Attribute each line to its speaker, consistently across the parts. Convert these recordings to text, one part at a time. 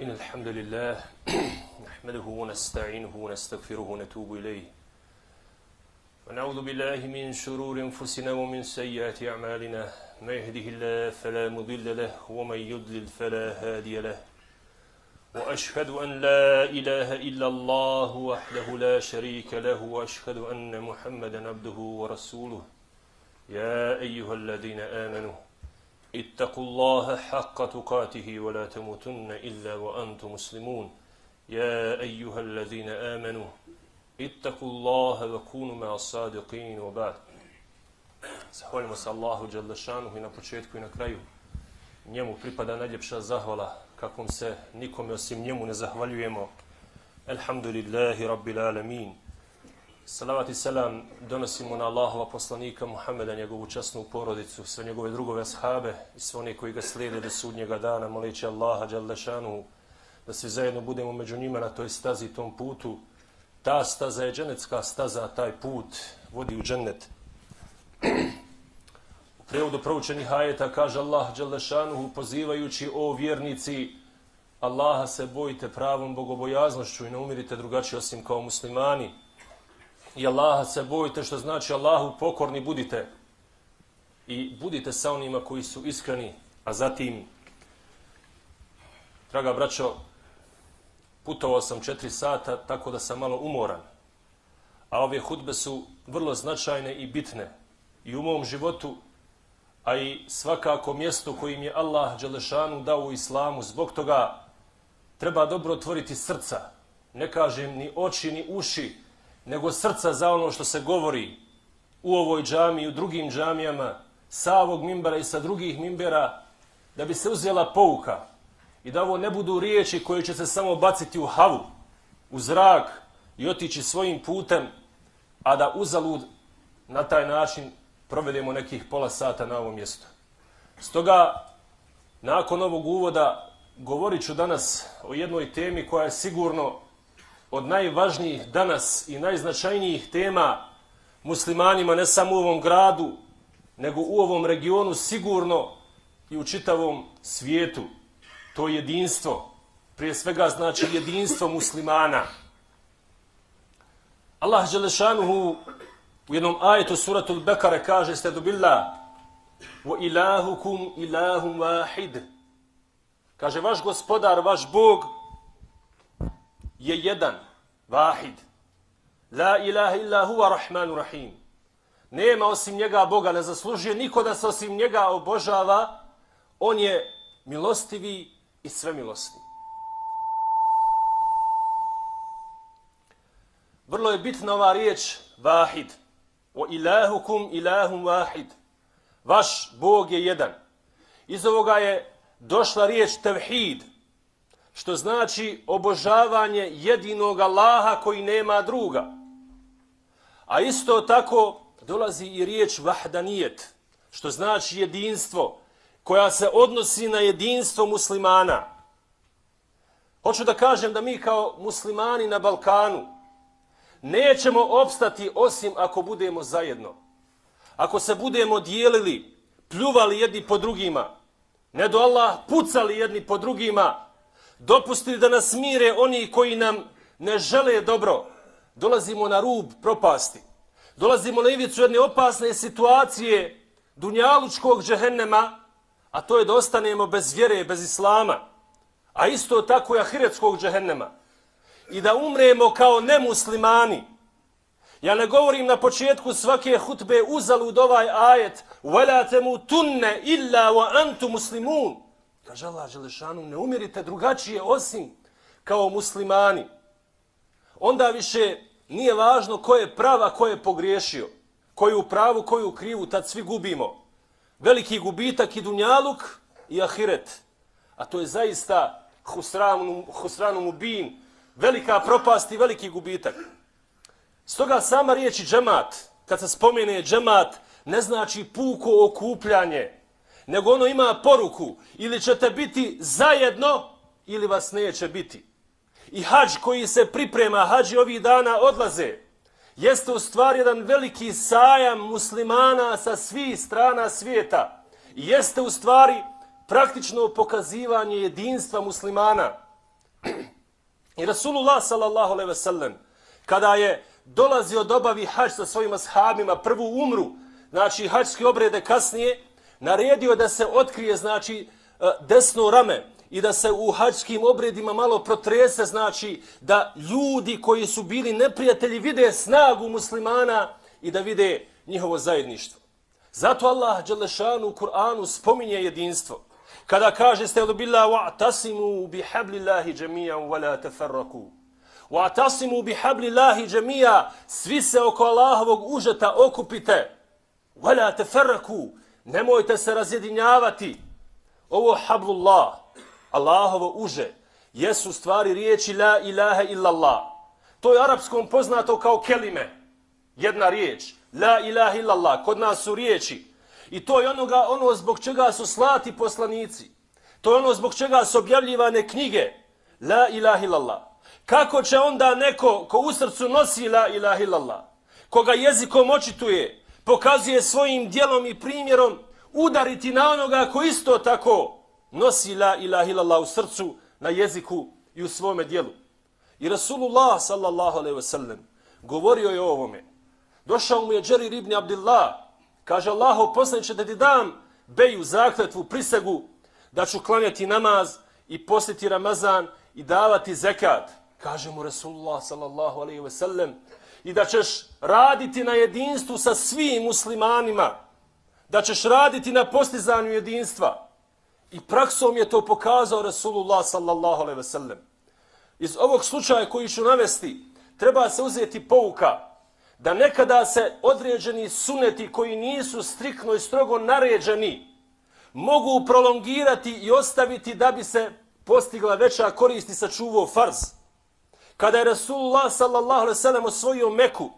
Speaker 1: إن الحمد لله نحمده ونستعينه ونستغفره ونتوب إليه. ونعوذ بالله من شرور أنفسنا ومن سيئات أعمالنا. ما يهده الله فلا مضل له ومن يضلل فلا هادي له. وأشهد أن لا إله إلا الله وحده لا شريك له وأشهد أن محمدا عبده ورسوله. يا أيها الذين آمنوا اتقوا الله حق تقاته ولا تموتن إلا وأنتم مسلمون يا أيها الذين آمنوا اتقوا الله وكونوا مع الصادقين وبعد Zahvaljamo se Allahu Đalešanuhu i na početku i na kraju. Njemu pripada najljepša zahvala, kakvom se nikome osim njemu ne zahvaljujemo. Alhamdulillahi Rabbil Alamin. Salavat i selam donosimo na Allahova poslanika Muhammeda, njegovu časnu porodicu, sve njegove drugove ashabe i sve one koji ga slijede do sudnjega dana, moleći Allaha Đalešanu, da svi zajedno budemo među njima na toj stazi, tom putu. Ta staza je dženecka staza, taj put vodi u džennet. U prevodu proučenih ajeta kaže Allah Đalešanu, pozivajući o vjernici, Allaha se bojite pravom bogobojaznošću i ne umirite drugačije osim kao muslimani i Allaha se bojite, što znači Allahu pokorni budite. I budite sa onima koji su iskreni, a zatim, draga braćo, putovao sam četiri sata, tako da sam malo umoran, a ove hudbe su vrlo značajne i bitne. I u mom životu, a i svakako mjesto kojim je Allah Đelešanu dao u islamu, zbog toga treba dobro otvoriti srca, ne kažem ni oči ni uši, nego srca za ono što se govori u ovoj džami i u drugim džamijama, sa ovog mimbera i sa drugih mimbera, da bi se uzela pouka i da ovo ne budu riječi koje će se samo baciti u havu, u zrak i otići svojim putem, a da uzalud na taj način provedemo nekih pola sata na ovom mjestu. Stoga, nakon ovog uvoda, govorit ću danas o jednoj temi koja je sigurno od najvažnijih danas i najznačajnijih tema muslimanima ne samo u ovom gradu, nego u ovom regionu sigurno i u čitavom svijetu. To jedinstvo, prije svega znači jedinstvo muslimana. Allah Đelešanuhu u jednom ajetu suratul Bekare kaže ste dobila wa ilahukum ilahum wahid. Kaže vaš gospodar, vaš Bog je jedan, vahid. La ilaha illa huwa rahmanu rahim. Nema osim njega Boga, ne zaslužuje niko da se osim njega obožava. On je milostivi i svemilosni. Vrlo je bitna ova riječ vahid. O ilahukum ilahum vahid. Vaš Bog je jedan. Iz ovoga je došla riječ tevhid, što znači obožavanje jedinog Allaha koji nema druga. A isto tako dolazi i riječ vahdanijet, što znači jedinstvo, koja se odnosi na jedinstvo muslimana. Hoću da kažem da mi kao muslimani na Balkanu nećemo opstati osim ako budemo zajedno. Ako se budemo dijelili, pljuvali jedni po drugima, ne do Allah pucali jedni po drugima, dopustili da nas mire oni koji nam ne žele dobro, dolazimo na rub propasti. Dolazimo na ivicu jedne opasne situacije dunjalučkog džehennema, a to je da ostanemo bez vjere, bez islama, a isto tako i ahiretskog džehennema. I da umremo kao nemuslimani. Ja ne govorim na početku svake hutbe uzalud ovaj ajet وَلَا تَمُوتُنَّ إِلَّا وَأَنْتُ مُسْلِمُونَ Kaže Allah Želešanu, ne umirite drugačije osim kao muslimani. Onda više nije važno ko je prava, ko je pogriješio. Ko je u pravu, ko je u krivu, tad svi gubimo. Veliki gubitak i dunjaluk i ahiret. A to je zaista husranu, husranu mubin. Velika propast i veliki gubitak. Stoga sama riječ džemat, kad se spomene džemat, ne znači puko okupljanje, nego ono ima poruku ili ćete biti zajedno ili vas neće biti. I hađ koji se priprema, hađi ovih dana odlaze, jeste u stvari jedan veliki sajam muslimana sa svih strana svijeta. I jeste u stvari praktično pokazivanje jedinstva muslimana. I Rasulullah sallallahu alaihi ve sellem, kada je dolazio dobavi hađ sa svojim ashabima, prvu umru, znači hađski obrede kasnije, naredio da se otkrije, znači, e, desno rame i da se u hađskim obredima malo protrese, znači, da ljudi koji su bili neprijatelji vide snagu muslimana i da vide njihovo zajedništvo. Zato Allah Đelešanu u Kur'anu spominje jedinstvo. Kada kaže ste billah wa'tasimu bihablillahi jami'an wa la tafarraqu. Wa'tasimu bihablillahi džemija, svi se oko Allahovog užeta okupite. Wa la. Nemojte se razjedinjavati. Ovo hablullah, Allahovo uže, jesu stvari riječi la ilaha illallah. To je arapskom poznato kao kelime. Jedna riječ. La ilaha illallah. Kod nas su riječi. I to je onoga, ono zbog čega su slati poslanici. To je ono zbog čega su objavljivane knjige. La ilaha illallah. Kako će onda neko ko u srcu nosi la ilaha illallah, koga jezikom očituje, pokazuje svojim dijelom i primjerom, udariti na onoga ko isto tako nosi la ilaha illallah u srcu, na jeziku i u svome dijelu. I Rasulullah sallallahu alaihi ve sellem govorio je o ovome. Došao mu je Džerir ibn Abdillah, kaže Allaho poslaniče da ti dam beju zakletvu, prisegu, da ću klanjati namaz i posjeti Ramazan i davati zekat. Kaže mu Rasulullah sallallahu alaihi ve sellem i da ćeš raditi na jedinstvu sa svim muslimanima, da ćeš raditi na postizanju jedinstva. I praksom je to pokazao Rasulullah sallallahu alaihi ve sellem. Iz ovog slučaja koji ću navesti, treba se uzeti pouka da nekada se određeni suneti koji nisu strikno i strogo naređeni mogu prolongirati i ostaviti da bi se postigla veća korist i sačuvao farz. Kada je Rasulullah sallallahu alaihi sallam osvojio Meku,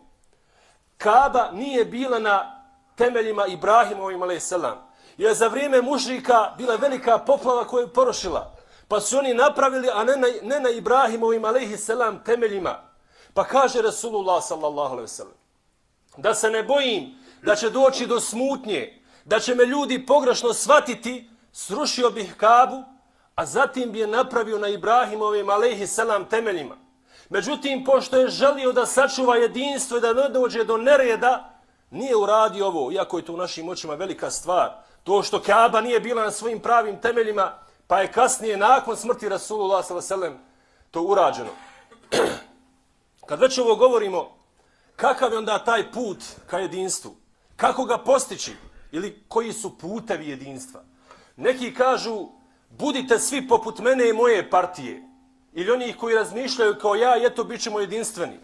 Speaker 1: Kaba nije bila na temeljima Ibrahimovim alaihi sallam. Jer za vrijeme mušrika bila velika poplava koja je porošila. Pa su oni napravili, a ne na, ne na Ibrahimovim alaihi sallam temeljima. Pa kaže Rasulullah sallallahu alaihi sallam, da se ne bojim da će doći do smutnje, da će me ljudi pogrešno shvatiti, srušio bih Kabu, a zatim bi je napravio na Ibrahimovim alaihi sallam temeljima. Međutim, pošto je želio da sačuva jedinstvo i da ne dođe do nereda, nije uradio ovo, iako je to u našim očima velika stvar. To što Kaaba nije bila na svojim pravim temeljima, pa je kasnije, nakon smrti Rasulullah s.a.v. to urađeno. Kad već ovo govorimo, kakav je onda taj put ka jedinstvu? Kako ga postići? Ili koji su putevi jedinstva? Neki kažu, budite svi poput mene i moje partije. Ili oni koji razmišljaju kao ja, eto, bit ćemo jedinstveni.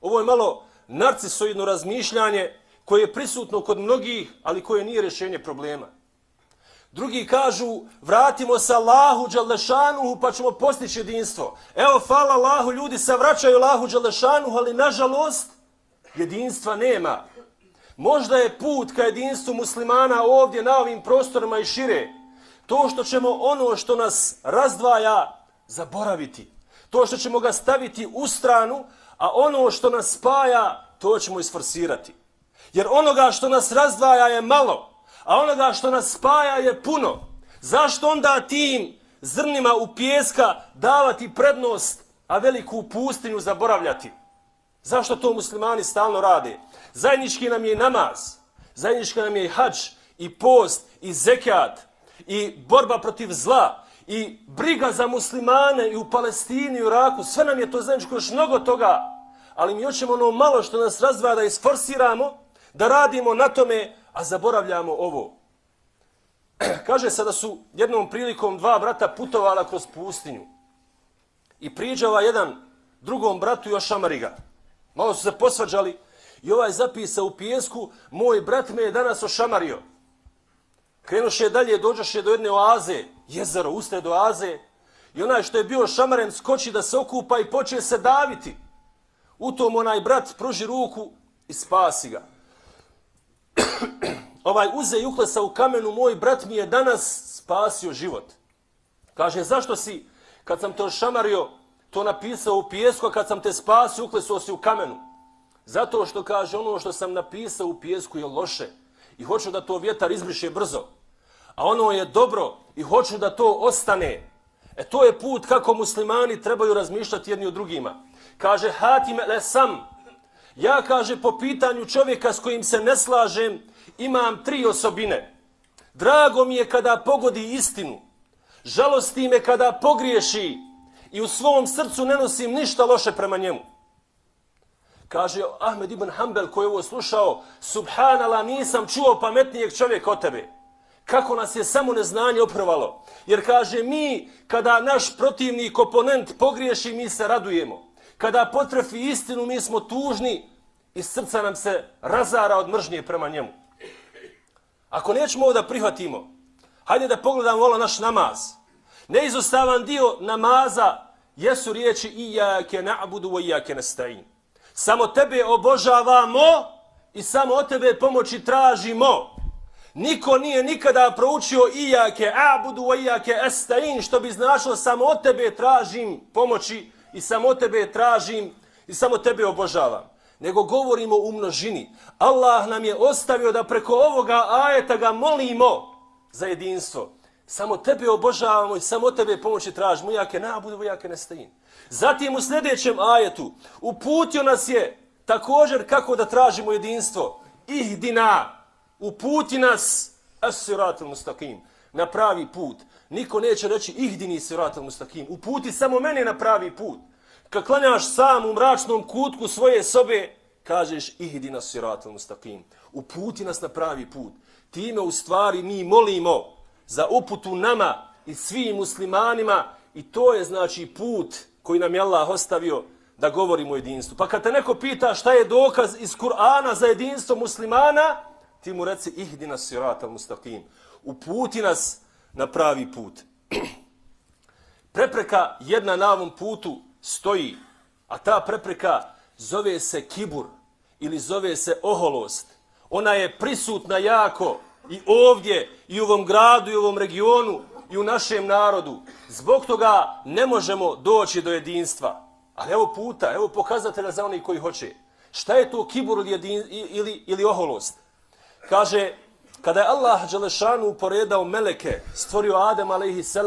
Speaker 1: Ovo je malo narcisoidno razmišljanje koje je prisutno kod mnogih, ali koje nije rješenje problema. Drugi kažu, vratimo se Allahu Đalešanuhu pa ćemo postići jedinstvo. Evo, hvala Allahu, ljudi se vraćaju Allahu Đalešanuhu, ali nažalost, jedinstva nema. Možda je put ka jedinstvu muslimana ovdje na ovim prostorima i šire. To što ćemo ono što nas razdvaja zaboraviti. To što ćemo ga staviti u stranu, a ono što nas spaja, to ćemo isforsirati. Jer onoga što nas razdvaja je malo, a onoga što nas spaja je puno. Zašto onda tim zrnima u pjeska davati prednost, a veliku pustinju zaboravljati? Zašto to muslimani stalno rade? Zajednički nam je namaz, zajednički nam je i hađ, i post, i zekat, i borba protiv zla, i briga za muslimane i u Palestini, i u Iraku, sve nam je to zajedničko još mnogo toga, ali mi hoćemo ono malo što nas razvada da isforsiramo, da radimo na tome, a zaboravljamo ovo. Kaže se da su jednom prilikom dva brata putovala kroz pustinju i priđava jedan drugom bratu još Amariga. Malo su se posvađali i ovaj zapisa u pijesku, moj brat me je danas ošamario. Krenuše dalje, dođoše do jedne oaze, jezero, usred oaze i onaj što je bio šamaren skoči da se okupa i počne se daviti. U tom onaj brat pruži ruku i spasi ga ovaj uze i uklesa u kamenu, moj brat mi je danas spasio život. Kaže, zašto si, kad sam to šamario, to napisao u pijesku, a kad sam te spasio, uklesuo si u kamenu? Zato što kaže, ono što sam napisao u pijesku je loše i hoću da to vjetar izbriše brzo. A ono je dobro i hoću da to ostane. E to je put kako muslimani trebaju razmišljati jedni o drugima. Kaže Hatim el Sam, Ja kaže po pitanju čovjeka s kojim se ne slažem imam tri osobine. Drago mi je kada pogodi istinu. Žalosti me kada pogriješi i u svom srcu ne nosim ništa loše prema njemu. Kaže Ahmed ibn Hanbel koji je ovo slušao, subhanala nisam čuo pametnijeg čovjeka od tebe. Kako nas je samo neznanje oprvalo. Jer kaže mi, kada naš protivnik, oponent pogriješi, mi se radujemo. Kada potrefi istinu, mi smo tužni i srca nam se razara od mržnje prema njemu. Ako nećemo ovo da prihvatimo, hajde da pogledamo ovo naš namaz. Neizostavan dio namaza jesu riječi Iyake na'budu wa iyake nasta'in. Samo tebe obožavamo i samo od tebe pomoći tražimo. Niko nije nikada proučio Iyake a'budu wa iyake estain, što bi značilo samo od tebe tražim pomoći i samo od tebe tražim i samo tebe obožavam. Nego govorimo u množini. Allah nam je ostavio da preko ovoga ajeta ga molimo za jedinstvo. Samo tebe obožavamo i samo tebe pomoći tražimo. Jake nabudu, jake nestajim. Zatim u sljedećem ajetu uputio nas je također kako da tražimo jedinstvo. Ihdina, uputi nas as-siratul mustaqim, na pravi put. Niko neće reći ihdini siratul mustaqim. Uputi samo mene na pravi put. Kad klanjaš sam u mračnom kutku svoje sobe, kažeš ihdina siratul mustaqim. Uputi nas na pravi put. Time u stvari mi molimo za uputu nama i svim muslimanima i to je znači put koji nam je Allah ostavio da govorimo o jedinstvu. Pa kad te neko pita šta je dokaz iz Kur'ana za jedinstvo muslimana, ti mu reci ihdina sirata mustaqim. Uputi nas na pravi put. Prepreka jedna na ovom putu stoji, a ta prepreka zove se kibur ili zove se oholost. Ona je prisutna jako i ovdje, i u ovom gradu, i u ovom regionu, i u našem narodu. Zbog toga ne možemo doći do jedinstva. Ali evo puta, evo pokazatelja za oni koji hoće. Šta je to kibur ili, jedin, ili, ili oholost? Kaže, kada je Allah Đelešanu poredao meleke, stvorio Adem a.s.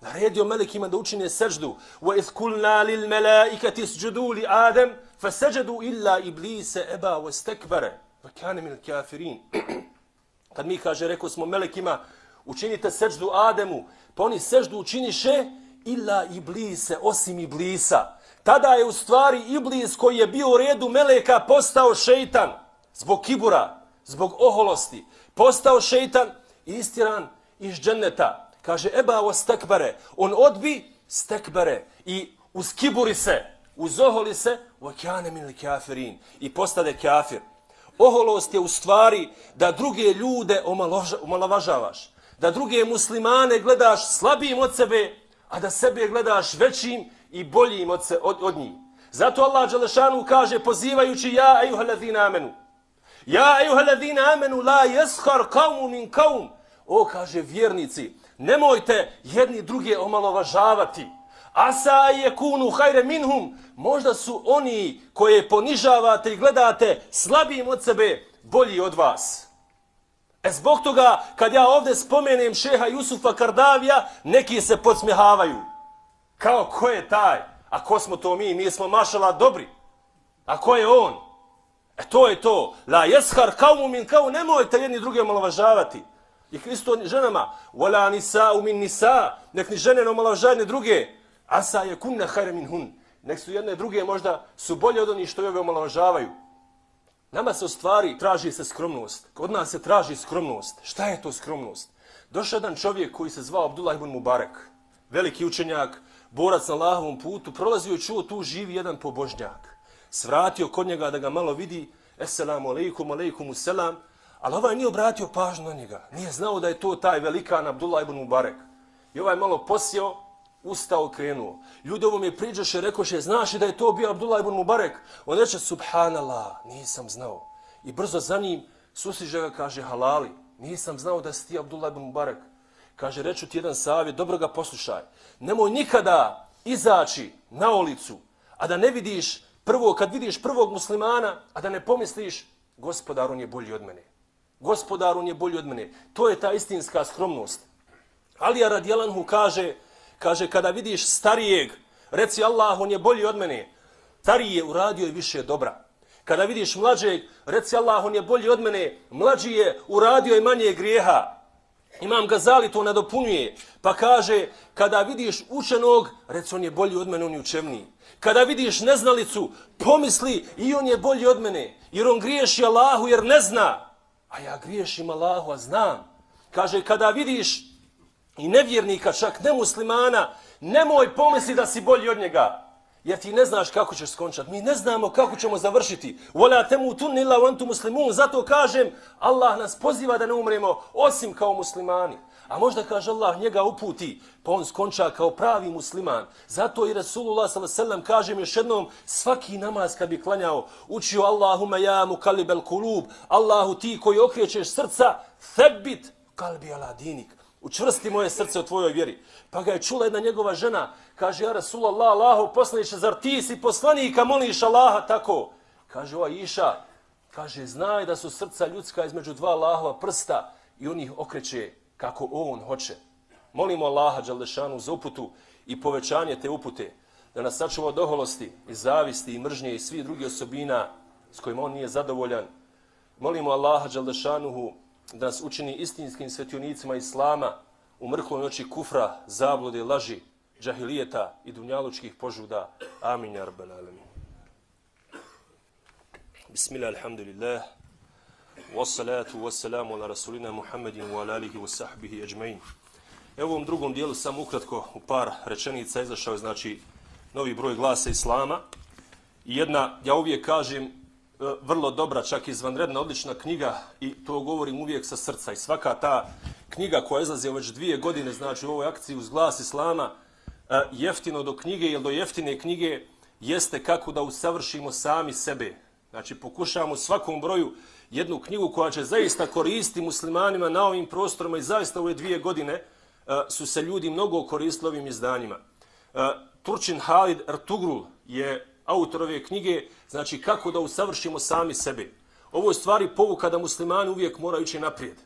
Speaker 1: naredio melekima da učine seždu. وَإِذْ كُلْنَا لِلْمَلَائِكَةِ اسْجُدُوا لِآدَمْ فَسَجَدُوا إِلَّا إِبْلِيسَ أَبَا وَاسْتَكْبَرَ وَكَانَ مِنَ الْكَافِرِينَ Kad mi, kaže, rekao smo melekima, učinite seždu Ademu, pa oni seždu učiniše illa iblise, osim iblisa. Tada je u stvari iblis koji je bio u redu meleka postao šeitan zbog kibura, zbog oholosti. Postao šeitan i istiran iz dženneta. Kaže, eba o stekbare, On odbi stekbare i uskiburi se, uzoholi se, u min mili kafirin i postade kafir. Oholost je u stvari da druge ljude omalovažavaš. Da druge muslimane gledaš slabijim od sebe, a da sebe gledaš većim i boljim od, se, od, od njih. Zato Allah Đalešanu kaže pozivajući ja ejuha ladina amenu. Ja ejuha ladina amenu la jeshar kaumu min kaum. O kaže vjernici, nemojte jedni druge omalovažavati. Asa je kunu hajre minhum. Možda su oni koje ponižavate i gledate slabijim od sebe bolji od vas. E zbog toga, kad ja ovdje spomenem šeha Jusufa Kardavija, neki se podsmjehavaju. Kao, ko je taj? A ko smo to mi? Mi smo mašala dobri. A ko je on? E to je to. La jeshar kaumu min kao, nemojte jedni druge omalovažavati. I Hristo ženama, wala nisa u min nisa, nek ni žene ne omalovažavaju druge. Asa je kunna hajre min hun. Nek su jedne druge možda su bolje od onih što joj omalovažavaju. Nama se u stvari traži se skromnost. Kod nas se traži skromnost. Šta je to skromnost? Došao jedan čovjek koji se zvao Abdullah ibn Mubarak. Veliki učenjak, borac na Allahovom putu. Prolazio i čuo tu živi jedan pobožnjak. Svratio kod njega da ga malo vidi. eselamu alaikum, alaikumu selam. Ali ovaj nije obratio pažnju na njega. Nije znao da je to taj velikan Abdullah ibn Mubarak. I ovaj malo posio ustao, krenuo. Ljudi ovo mi priđoše, rekoše, znaš li da je to bio Abdullah ibn Mubarek? On reče, subhanallah, nisam znao. I brzo za njim susriže ga, kaže, halali, nisam znao da si ti Abdullah ibn Mubarek. Kaže, reču ti jedan savjet, dobro ga poslušaj. Nemoj nikada izaći na ulicu, a da ne vidiš prvo, kad vidiš prvog muslimana, a da ne pomisliš, gospodar, on je bolji od mene. Gospodar, on je bolji od mene. To je ta istinska skromnost. Alija radijalanhu kaže, Kaže, kada vidiš starijeg, reci Allah, on je bolji od mene. Stariji je uradio više dobra. Kada vidiš mlađeg, reci Allah, on je bolji od mene. Mlađi je uradio i manje grijeha. Imam Gazali to nadopunjuje, pa kaže, kada vidiš učenog, reci on je bolji od mene, on je učevniji. Kada vidiš neznalicu, pomisli i on je bolji od mene, jer on griješi Allahu jer ne zna. A ja griješim Allahu, a znam. Kaže, kada vidiš i nevjernika, čak nemuslimana, nemoj pomisli da si bolji od njega. Jer ti ne znaš kako ćeš skončati. Mi ne znamo kako ćemo završiti. Vola temu tun illa vantu muslimun. Zato kažem, Allah nas poziva da ne umremo osim kao muslimani. A možda kaže Allah njega uputi, pa on skonča kao pravi musliman. Zato i Rasulullah s.a.v. kaže još jednom, svaki namaz kad bi klanjao, učio Allahuma ja mu kalibel kulub, Allahu ti koji okrećeš srca, thebit kalbi ala dinik. Učvrsti moje srce u tvojoj vjeri. Pa ga je čula jedna njegova žena, kaže, ja Rasulallah, Allahu poslaniče, zar ti si poslanika, moliš Allaha tako? Kaže, ova Iša, kaže, znaj da su srca ljudska između dva Allahova prsta i on ih okreće kako on hoće. Molimo Allaha, Đalešanu, za uputu i povećanje te upute, da nas sačuva od oholosti i zavisti i mržnje i svih drugih osobina s kojima on nije zadovoljan. Molimo Allaha, Đalešanuhu da nas učini istinskim svetionicima Islama u mrhloj noći kufra, zablude, laži, džahilijeta i dunjalučkih požuda. Amin, ja rabbal alamin. Bismillah, alhamdulillah. Wassalatu wassalamu ala rasulina Muhammedin wa ala alihi wa sahbihi ajmain. Evo u ovom drugom dijelu sam ukratko u par rečenica izašao znači novi broj glasa Islama. I jedna, ja uvijek kažem, e, vrlo dobra, čak izvanredna, odlična knjiga i to govorim uvijek sa srca. I svaka ta knjiga koja izlazi već dvije godine, znači u ovoj akciji uz glas Islama, e, jeftino do knjige ili do jeftine knjige, jeste kako da usavršimo sami sebe. Znači pokušavamo svakom broju jednu knjigu koja će zaista koristiti muslimanima na ovim prostorima i zaista ove dvije godine e, su se ljudi mnogo koristili ovim izdanjima. E, Turčin Halid Ertugrul je autor ove knjige, znači kako da usavršimo sami sebe. Ovo je stvari povuka da muslimani uvijek moraju ići naprijed.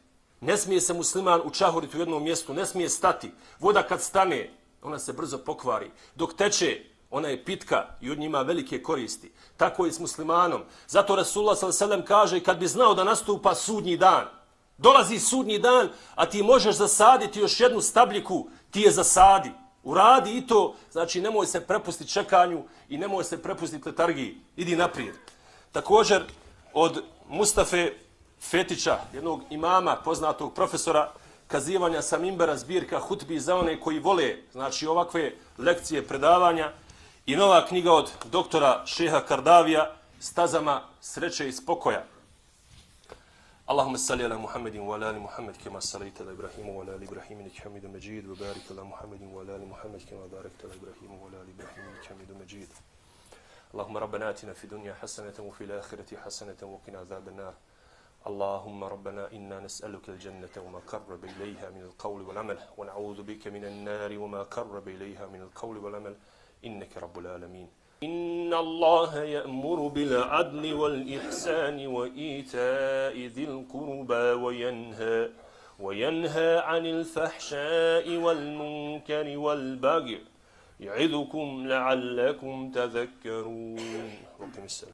Speaker 1: Ne smije se musliman učahoriti u jednom mjestu, ne smije stati. Voda kad stane, ona se brzo pokvari. Dok teče, ona je pitka i od njima velike koristi. Tako je s muslimanom. Zato Rasulullah s.a.v. kaže kad bi znao da nastupa sudnji dan, dolazi sudnji dan, a ti možeš zasaditi još jednu stabljiku, ti je zasadi. Uradi i to, znači nemoj se prepustiti čekanju i nemoj se prepustiti letargiji. Idi naprijed. Također, od Mustafe Fetića, jednog imama, poznatog profesora, kazivanja sa Mimbera zbirka hutbi za one koji vole, znači ovakve lekcije predavanja, i nova knjiga od doktora Šeha Kardavija, Stazama sreće i spokoja. اللهم صل على محمد وعلى ال محمد كما صليت على إبراهيم وعلى ال إبراهيم انك حميد مجيد وبارك على محمد وعلى ال محمد كما باركت على إبراهيم وعلى ال إبراهيم انك حميد مجيد اللهم ربنا اتنا في الدنيا حسنه وفي الاخره حسنه وقنا عذاب النار اللهم ربنا أنا نسالك الجنه وما قرب اليها من القول والعمل ونعوذ بك من النار وما قرب اليها من القول والعمل إنك رب العالمين. إن الله يأمر بالعدل والإحسان وإيتاء ذي القربى وينهى وينهى عن الفحشاء والمنكر والبغي يعظكم لعلكم تذكرون. السلام.